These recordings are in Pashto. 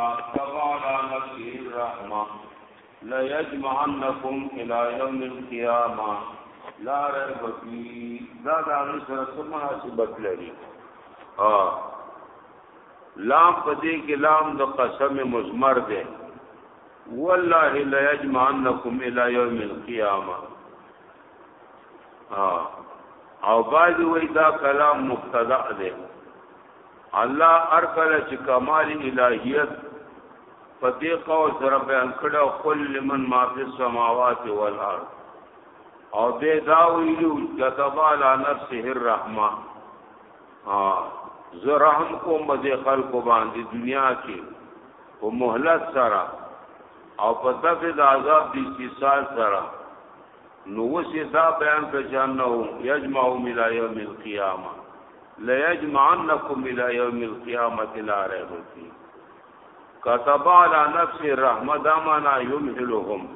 اعتبر على نفسه الرحمه لا يجمعنكم الى يوم القيامه لا ريب فيه دا دا سره څه مناسبت لري ها لام پدې کې لام د قسم مزمر ده والله لا يجمعنكم الى يوم القيامه ها او باج وې دا کلام مبتدا ده الله هر کله چې کمال الهیت په دې قول سره بیان کړو قل لمن ما فی السماوات والارض او دې دا ویلو كتب على نفسه الرحمه ها زه رحم کوم به خلکو باندې دنیا کې په مهلت سره او په دغه عذاب دي چې سال سره نو اوس یې دا بیان کړ چې انه یجمع الى یوم القیامه لا یجمعنکم الى یوم القیامه لا ریب فی كتب على نفس الرحمه دا معنا یمهلهم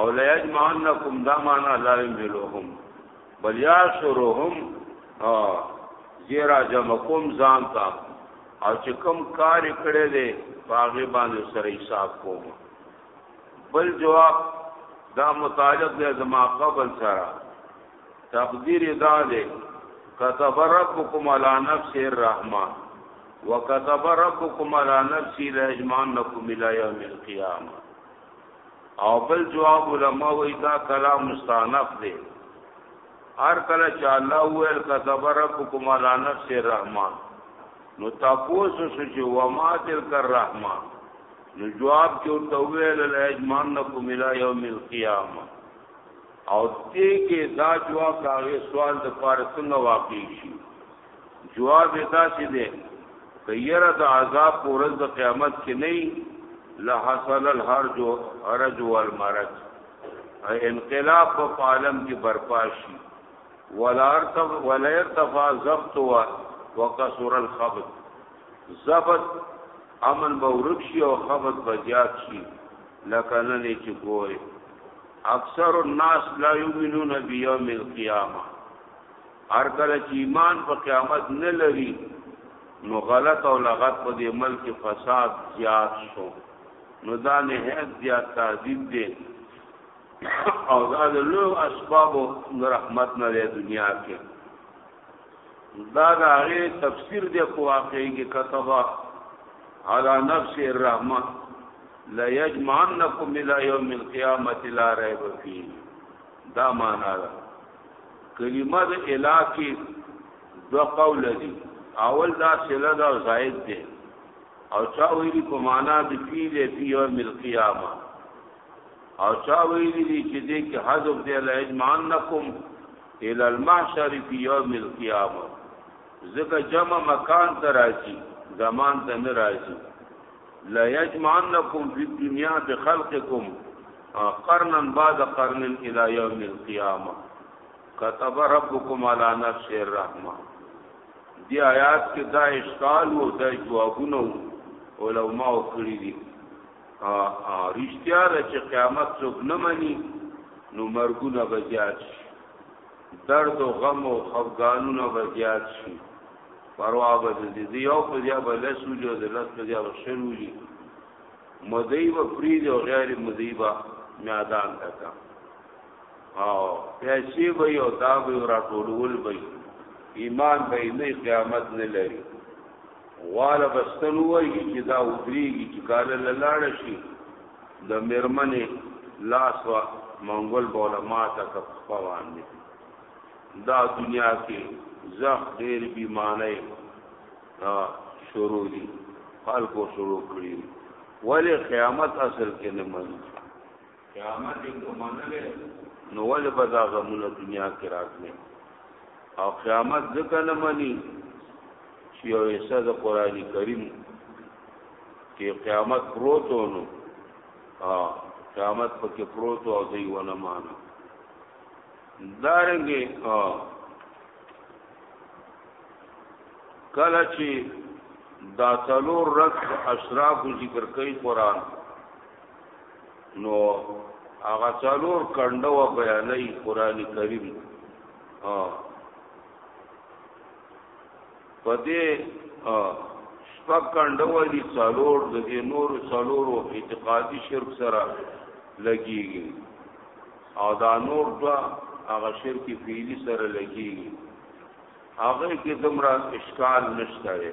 او لا یجمعنکم دا معنا لا یمهلهم بل یاشرهم ها زیرا جمع کوم ځان تا او چې کوم کار کړی دی باغې باندې سره حساب کوم بل جواب دا متعلق دی زما قبل سره تقدیر دا دی كتب ربكم على نفسه الرحمه وكتب ربكم على نفسه لاجمعنكم الى يوم القيامه او بل جواب علماء وی دا کلام مستانف دی هر کله چې الله ویل كتب ربكم على نفسه الرحمه نو تاسو سوچو وما تلك الرحمه نو جواب کې ورته ویل لا اجمنکم الى يوم القيامه او دې کې دا جواب دا غي سوال د پاره څنګه واقع شي جواب دا چې دې کيره د عذاب پر ورځ د قیامت کې نه لا حصل الحرج حرج والمرج انقلاب په عالم کې برپا شي ولا ارتف ولا ارتفع ضبط وقصر الخبط ضبط امن به ورک شي او خبت به زیات شي لکه نن چې ګوري اکثر الناس لا یؤمنون بیوم القیامه هر کله چې ایمان په قیامت نه لري نو غلط او لغت په دې ملک فساد زیات شو نو دا نه هیڅ زیات تعذیب دی او دا له اسباب رحمت نه دنیا کې دا دا غي تفسیر دی خو واقعي کې کتبه على نفس الرحمه لا يجمعنكم الى يوم القيامه لا ريب فيه دا معنا ده کلمه د الا کې دو قول دي اول دا سله دا زائد دي او چا ویلي په معنا د فی له فی یوم القیامه او چا ویلي چې دې کې حذف دی لا اجمعنکم الى المحشر في يوم القيامه ذکر جمع مکان ته راځي زمان ته نه راځي لا يجمعنكم في الدنيا بخلقكم قرنا بعد قرن الى يوم القيامه كتب ربكم على نفس الرحمه دی آیات کې دا اشکال وو دا جوابونه علماء کړی دي رښتیا ده چې قیامت څوک نه مني نو مرګونه به زیات شي درد او غم او خفګانونه به زیات شي پروا به دې دې یو په ځای به لسولي او د لس په ځای به شلولي مدعی به فرید او غیر مدعی به میادان تکا او پیسې به یو دا به راټولول به ایمان به نه قیامت نه لري غواله بستن وایي چې دا ودرېږي چې کاله لاړه شي د میرمنې لاس وا منګول بوله ماته کپ پوان دي دا دنیا کې زخ ډېر بیمانه شروع دي خلکو شروع کړی ولی قیامت اصل کې نه مني قیامت یې ومنلی نو ولې به دا غمونه دنیا کې راتلی او قیامت ځکه نه مني چې یو حصه د قرآن کریم کې قیامت پروت نو قیامت پکې پروت او دی ونه مانو دارنګې کله چې دا څلور رکعت اشراف ذکر کوي قرآن نو هغه څلور کنده و بیانې قران کریم ها پدې شپږ کنده و دي څلور د دې نور څلور او اعتقادي شرک سره لګيږي او دا نور دوا هغه شرک فعلی سره لګيږي هغه کې دمرا اشکال نشته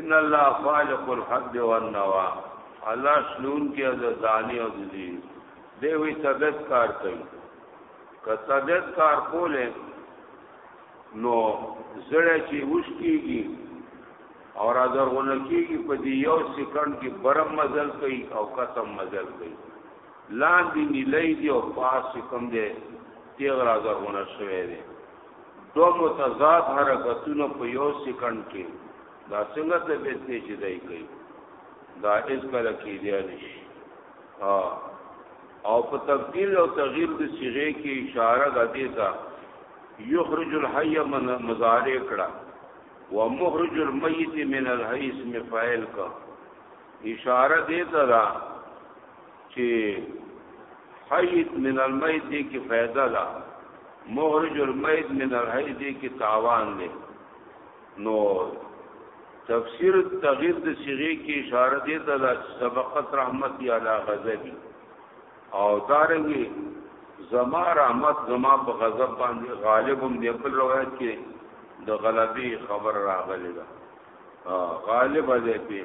ان الله خالق الحب والنوا الله شلون کې د دانی او د دې دی وی طبيعت کار کوي که طبيعت کار کوله نو زړه چې وشتيږي او را درغونه کېږي په دې یو سکند کې برم مزل کوي او قسم مزل کوي لاندې نیلې دی او پاس کوم دی تیغ را درغونه شوی دی دو متضاد حرکتونه په یو سکند کې دا څنګه طبیعت دی چې دای کوي دا اس کله کې دی نشي او په تبديل او تغيير د صيغه کې اشاره غدي تا يخرج الحي من مضارع کړه ومخرج الميت من الحي اسم فاعل کا اشاره دې تا چې حیت من المیت دی کې فائدہ ده مخرج المیت من الحی دی کې تاوان دی نو تفسیر تغیر د صیغه کې اشاره دی ته د سبقت رحمت یا لا غضبی او دارنګي زما رحمت زما په غضب باندې غالبم دی په روایت کې د غلبي خبر راغلی ده غالب دې په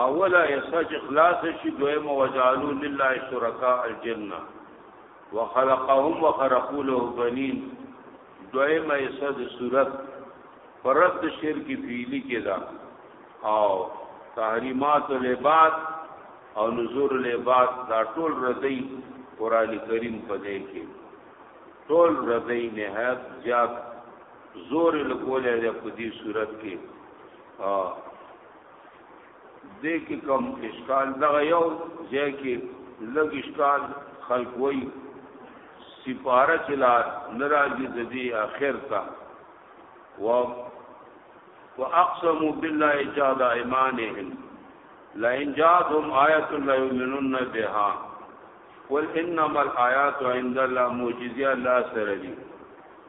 اوله حصه چې خلاص شي دویمه وجعلوا لله شرکاء الجنه وخلقهم وخرقوا له بنین دویمه حصه د صورت پرد شرک فعلی کې دا او تحریمات العباد او نذور العباد دا ټول ردی قران کریم په دې کې ټول ردی نهایت زیات زور لکول دی په دې صورت کې دې کې کوم اشکال دغه یو ځای کې لږ اشکال خلق وای سپاره چلا ناراضي د دې اخر تا و واقسموا بالله جاد ايمانهم لئن جاءتهم آية لا يؤمنون بها قل انما الآيات عند الله معجزه الله سره دي